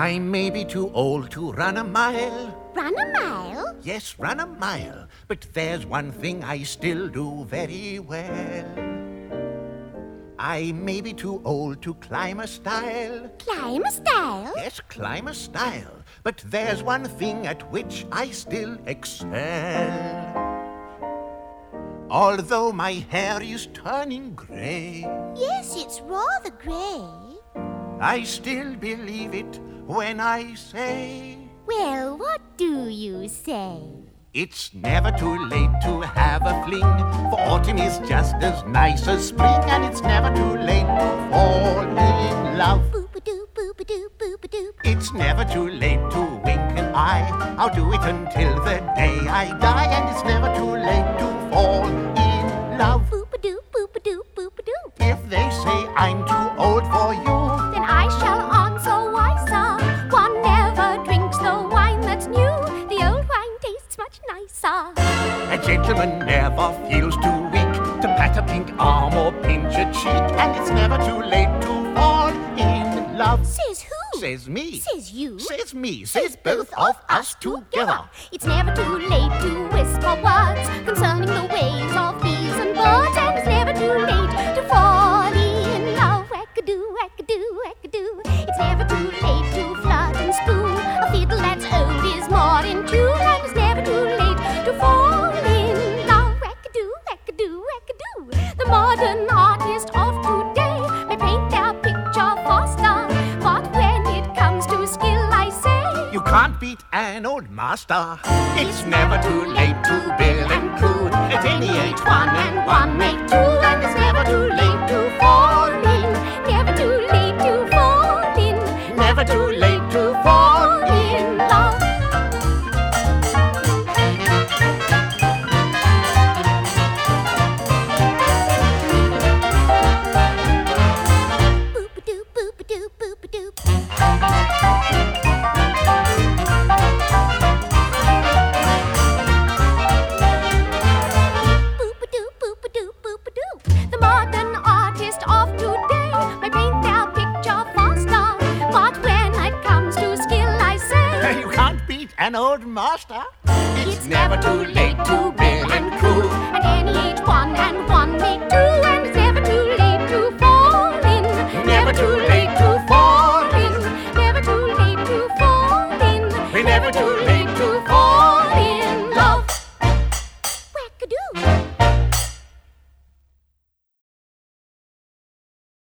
I may be too old to run a mile. Run a mile? Yes, run a mile. But there's one thing I still do very well. I may be too old to climb a stile. Climb a stile? Yes, climb a stile. But there's one thing at which I still excel. Although my hair is turning grey, Yes, it's rather grey. I still believe it when I say Well, what do you say? it's never too late to have a fling. For autumn is just as nice as spring, and it's never too late to fall in love. Boop-a-doo, boop-a-doo, boop-a-doo. It's never too late to wink an eye. I'll do it until the day I die, and it's never too late to gentleman never feels too weak to pat a pink arm or pinch a cheek, and it's never too late to fall in love. Says who? Says me. Says you. Says me. Says both of us together. It's never too late to whisper modern artist of today may paint their picture faster, but when it comes to skill, I say. You can't beat an old master. It's never too late to bill and coo. At any age, one and one make two, and it's an old master. it's never too late to bill